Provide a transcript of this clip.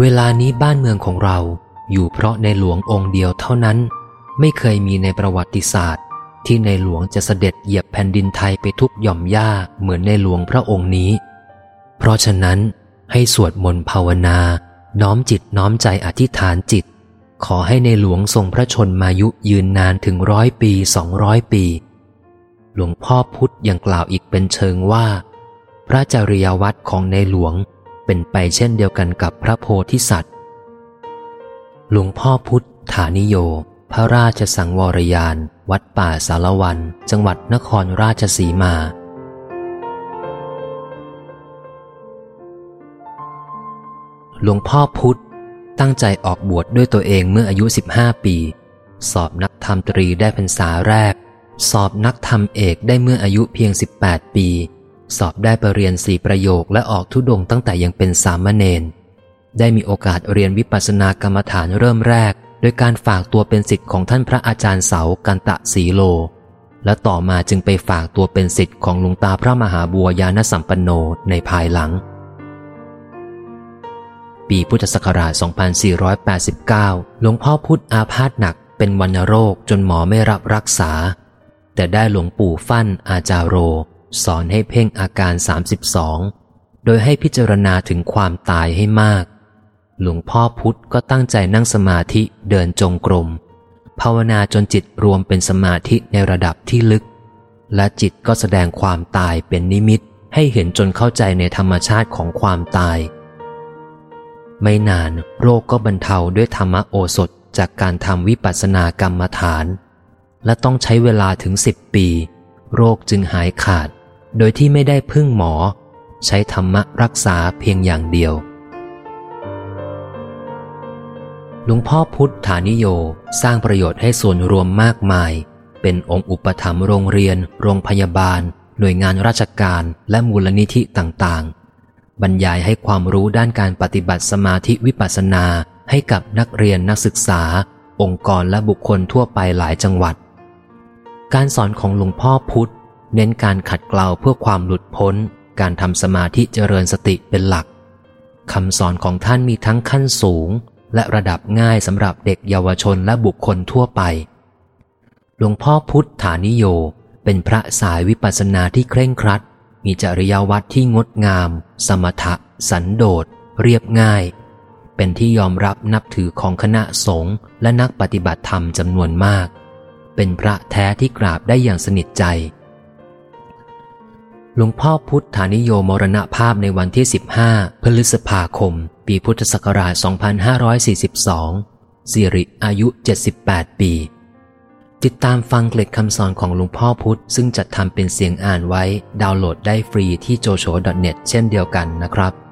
เวลานี้บ้านเมืองของเราอยู่เพราะในหลวงองค์เดียวเท่านั้น ไม่เคยมีในประวัติศาสตร์ ที่ในหลวงจะเสด็จเหยียบแผ่นดินไทยไปทุกหย่อมหญ้าเหมือนในหลวงพระองค์นี้ เพราะฉะนั้นให้สวดมนต์ภาวนา น้อมจิตน้อมใจอธิษฐานจิต ขอให้ในหลวงทรงพระชนมายุยืนนานถึงร้อยปีสองร้อยปี หลวงพ่อพุธยังกล่าวอีกเป็นเชิงว่า พระจริยวัตรของในหลวง เป็นไปเช่นเดียวกันกับพระโพธิสัตว์ หลวงพ่อพุทธานิโย พระราชสังวรยาน วัดป่าสารวัน จังหวัดนครราชสีมา หลวงพ่อพุทธตั้งใจออกบวชดด้วยตัวเองเมื่ออายุ 15 ปี สอบนักธรรมตรีได้พรรษาแรก สอบนักธรรมเอกได้เมื่ออายุเพียง 18 ปี สอบได้ไปเรียนสี่ประโยคและออกทุดงตั้งแต่ยังเป็นสามเณรได้มีโอกาสเรียนวิปัสสนากรรมฐานเริ่มแรก โดยการฝากตัวเป็นสิทธิ์ของท่านพระอาจารย์เสากันตะสีโล และต่อมาจึงไปฝากตัวเป็นสิทธิ์ของหลุงตาพระมหาบัวยานสัมปันโนในภายหลัง ปีพุทธศักราช 2489 หลวงพ่อพุทธอาพาธหนักเป็นวัณโรคจนหมอไม่รับรักษา แต่ได้หลวงปู่ฟั่นอาจารโร สอนให้เพ่งอาการ 32 โดยให้พิจารณาถึงความตายให้มาก หลวงพ่อพุธก็ตั้งใจนั่งสมาธิเดินจงกรม ภาวนาจนจิตรวมเป็นสมาธิในระดับที่ลึก และจิตก็แสดงความตายเป็นนิมิตให้เห็นจนเข้าใจในธรรมชาติของความตาย ไม่นานโรคก็บรรเทาด้วยธรรมโอสถจากการทำวิปัสสนากรรมฐาน และต้องใช้เวลาถึงสิบปี โรคจึงหายขาด โดยที่ไม่ได้พึ่งหมอ ใช้ธรรมะรักษาเพียงอย่างเดียว หลวงพ่อพุทธานิโยสร้างประโยชน์ให้ส่วนรวมมากมาย เป็นองค์อุปถัมภ์โรงเรียน โรงพยาบาล หน่วยงานราชการและมูลนิธิต่างๆ บรรยายให้ความรู้ด้านการปฏิบัติสมาธิวิปัสสนาให้กับนักเรียนนักศึกษา องค์กรและบุคคลทั่วไปหลายจังหวัด การสอนของหลวงพ่อพุทธ เน้นการขัดเกลาเพื่อความหลุดพ้น การทำสมาธิเจริญสติเป็นหลักคำสอนของท่านมีทั้งขั้นสูง และระดับง่ายสำหรับเด็กเยาวชนและบุคคลทั่วไป หลวงพ่อพุทธานิโยเป็นพระสายวิปัสสนาที่เคร่งครัด มีจริยวัตรที่งดงาม สมถะ สันโดษ เรียบง่าย เป็นที่ยอมรับนับถือของคณะสงฆ์และนักปฏิบัติธรรมจำนวนมาก เป็นพระแท้ที่กราบได้อย่างสนิทใจ หลวงพ่อพุทธานิโยมรณภาพในวันที่ 15 พฤษภาคม ปีพุทธศักราช 2542 สิริอายุ 78 ปี ติดตามฟังเกล็ดคำสอนของหลวงพ่อพุทธ ซึ่งจัดทำเป็นเสียงอ่านไว้ดาวน์โหลดได้ฟรีที่โจโฉ .net เช่นเดียวกันนะครับ